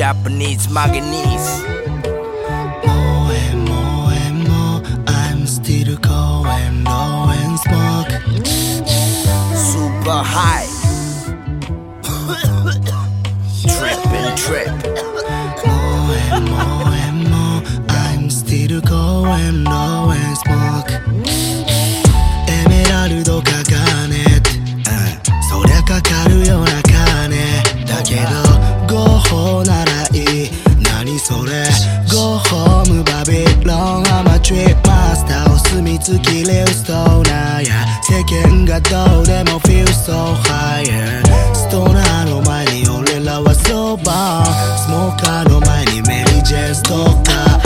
Japanese manganese More and more and more, I'm still going low and smoke. super high Trip and trip More and more and more, I'm still going low and smoke. 墨付きリストーナーや。世間がどうでも feel so higher ストーナーの前に俺らはそば。スモーカーの前にメリー・ジェスとか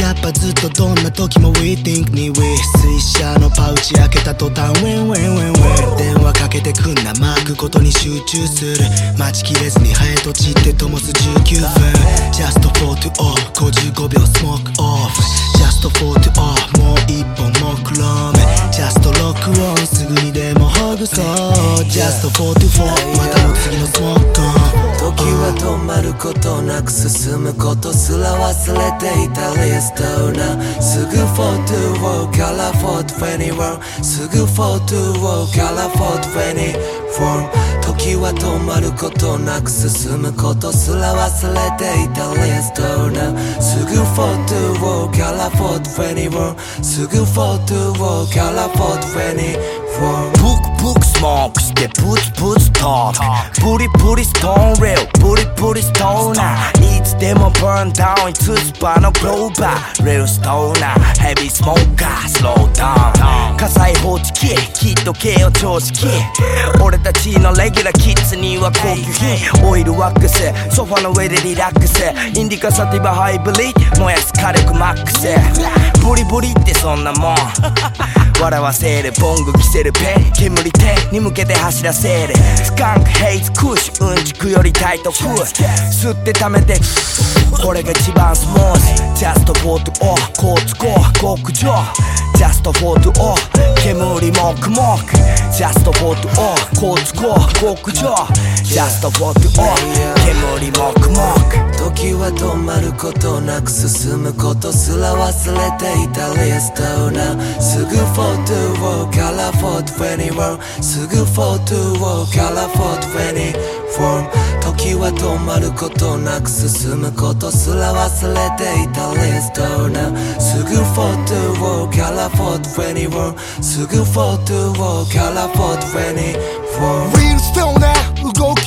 やっぱずっとどんな時も We think に We 水車のパウチ開けた途端 Win win win win 電話かけてくんなマークことに集中する。待ちきれずにハエと散って灯す19分。Just for to off 55秒スモークオフ。もう一本もクローム Just ロックオンすぐにでもほぐそう。Just for to fall またの次のスモークオン時は止まることなく進むことすら忘れていたリストなすぐ42から421すぐ42から424時は止まることなく進むことすら忘れていたリストなすぐ42から421すぐ42から424ブクブクスモークしてブツブツトークプリプリストーンレールプリプリストーナーいつでもバーンダウンいつスパのクローバーレールストーナーヘビースモーカースローダウン火災報知器きっと慶応常識俺たちのレギュラーキッズには高級品オイルワックスソファの上でリラックスインディカサティバハイブリッド燃やす火力マックスブリブリってそんなもん笑わせる。ボング着せるペン。煙手に向けて走らせる。スカンクヘイズクッシュうんちくよりタイトフ吸って溜めて。これが一番スモース Just for to all コーツコー極上。Just for to all 煙もくもく。Just for to all コーツコー極上。Just for to all 煙もくもく。時は止まることなく進むことすら忘れていたリストな。すぐ42から421すぐ42から424時は止まることなく進むことすら忘れていたリストな。すぐ42から421すぐ42から424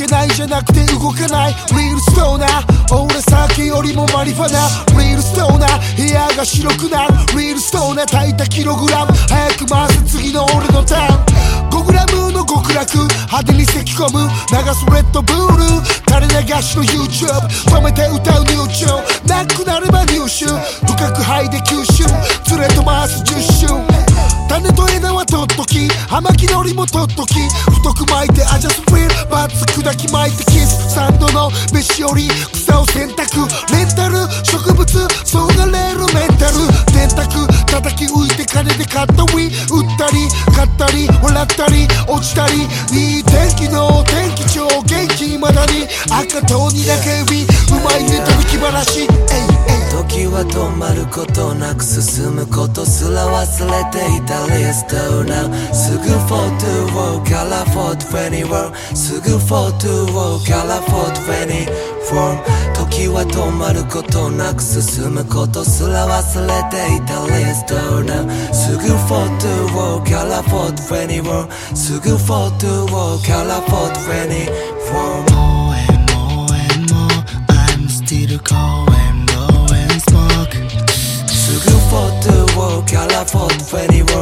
けないじゃなくて動かない。リールストーナー俺酒よりもマリファナ。リールストーナー部屋が白くなる。リールストーナー炊いたキログラム。早く回す次の俺のターン。5グラムの極楽。派手に咳込む。流すレッドブル。垂れ流しの YouTube 止めて歌う入チューンなくなれば入手深く吐いて吸葉巻のりも取っとき太く巻いてアジャスフィルバツ砕き巻いてキスサンドの飯より草を選択レンタル植物そうなれるメンタル。電卓叩き浮いて金で買ったウィ売ったり買ったり笑ったり落ちたりいい天気の天気超元気未だに赤とにだけ指うまいネタの気晴らし時は止まることなく進むことすら忘れていたリストなすぐ42から421すぐ42から424時は止まることなく進むことすら忘れていたリストなすぐ42から421すぐ42から424 More and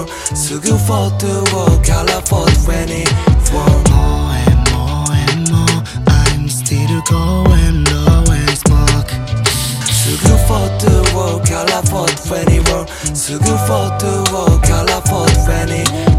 걸 수교 포트워 컬러 포트 웨니 for more and more and more I'm still going low and smoke 수교 포트워 컬러 포트 웨니 for 수교 포트워 컬러 포트